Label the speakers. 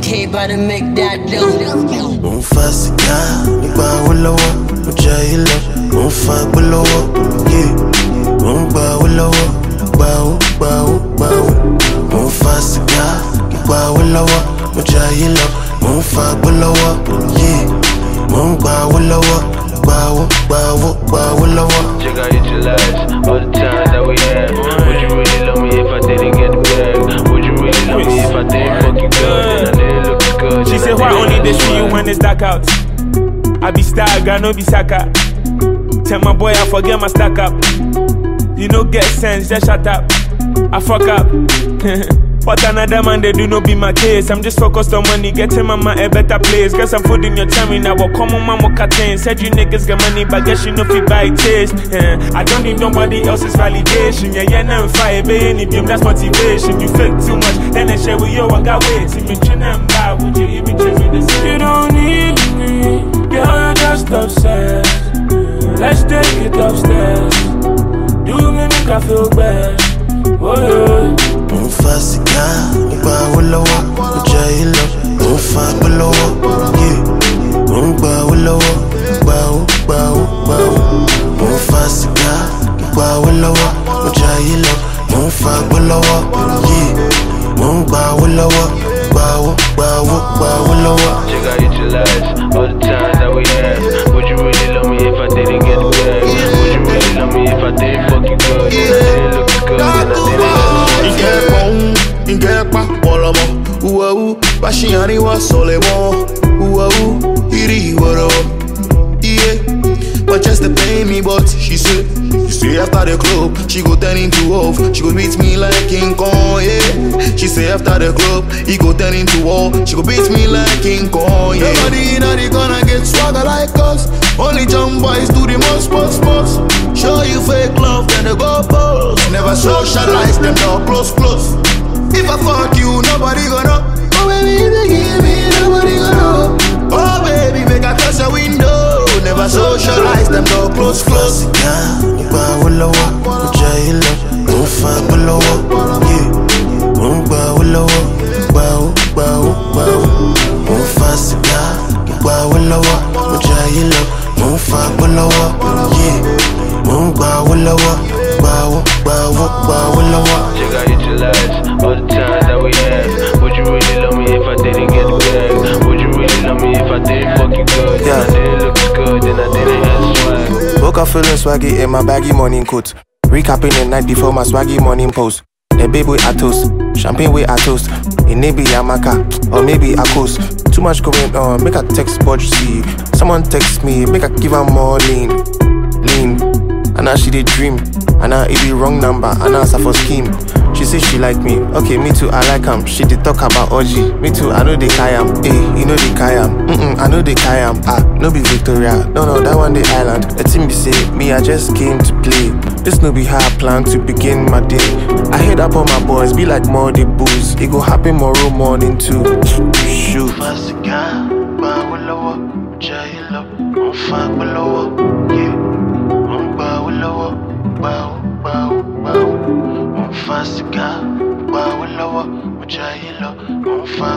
Speaker 1: 18K about to make that dough.
Speaker 2: Mo ń fa sìgá nígbà owó lọ́wọ́, mo jẹ ilẹ̀, mo ń fa gbó lọ́wọ́, yeah. Mo ń gba owó lọ́wọ́, gba owó, gba owó, gba owó. Mo ń fa sìgá nígbà owó lọ́wọ́, mo jẹ ilẹ̀, mo ń fa gbó lọ́wọ́, yeah. Mo ń gba owó lọ́wọ́, gba owó, gba owó, gba owó lọ́wọ́.
Speaker 3: Check out
Speaker 4: they see you when it's dark out? I be stagger, no be saka. Tell my boy I forget my stack up. You no get sense, just shut up. I fuck up. what another man they do no be my case. I'm just focused on money, getting mama a better place. Guess I'm food in your tummy now. What come on, mama cutting? Said you niggas get money, but guess you know fi buy taste. Yeah. I don't need nobody else's validation. Yeah, yeah, never fire, baby, any beam, that's motivation. You fake too much, then I share with you, I got weight. See me chin and buy, I feel bad. Oh, yeah.
Speaker 2: Mo ń fa sìgá nígbà owó lọ́wọ́, mo jẹ ilẹ̀, mo ń fa gbó lọ́wọ́, yeah. Mo ń gba owó lọ́wọ́, gba owó, gba owó, gba owó. Mo ń fa sìgá nígbà owó lọ́wọ́, mo jẹ ilẹ̀, mo ń fa gbó lọ́wọ́, yeah. Mo ń gba owó lọ́wọ́, gba owó, gba owó, gba owó lọ́wọ́.
Speaker 3: Check out utilize all the time that we had. Would you really love me if I didn't get the bag? Would you really love me if I didn't fuck you good?
Speaker 5: Uau, bashiani wa solemo Uau, iri woro. Yeah, but just to pay me But she said, you say after the club She go turn into wolf. She go beat me like King Kong, yeah. She say after the club He go turn into wolf She go beat me like King Kong, yeah. Nobody in the gonna get swagger like us. Only jump boys do the most, most, most Show you fake love, then they go post Never socialize them, no close, close If I fuck you, nobody gonna Oh baby, if you give me, nobody gonna Oh baby, make a close a window Never socialize them, no close, close
Speaker 2: sìgá nígbà owó lọ́wọ́, mo jẹ ilẹ̀, mo ń fa gbó lọ́wọ́, yeah. Mo ń gba owó lọ́wọ́, gba owó, gba owó, gba owó. Mo ń fa sìgá nígbà owó lọ́wọ́, mo jẹ ilẹ̀, mo ń fa gbó lọ́wọ́, yeah. Mo ń gba owó lọ́wọ́, gba owó, gba owó, gba owó lọ́wọ́.
Speaker 3: Check out utilize swag.
Speaker 6: Woke up feeling swaggy in my baggy morning coat. Recapping the night before my swaggy morning post. A babe with a toast, champagne with a toast. It may be Yamaka or maybe a coast. Too much going on, make a text but see. Someone text me, make a give her more lean, lean. And now she did dream, and now it be wrong number, and now for scheme. She say she like me, okay, me too, I like am. She did talk about OG, me too, I know they kayam. Eh, you know they kayam. Mm-mm, I know they kayam. Ah, no be Victoria, no no, that one the island. The team be say, me I just came to play. This no be how I plan to begin my day. I head up on my boys, be like more the booze. It go happen tomorrow morning too. Shoot.
Speaker 2: Fa sìgá gba owó lọ́wọ́ mo jẹ ìlọ mo ń fa.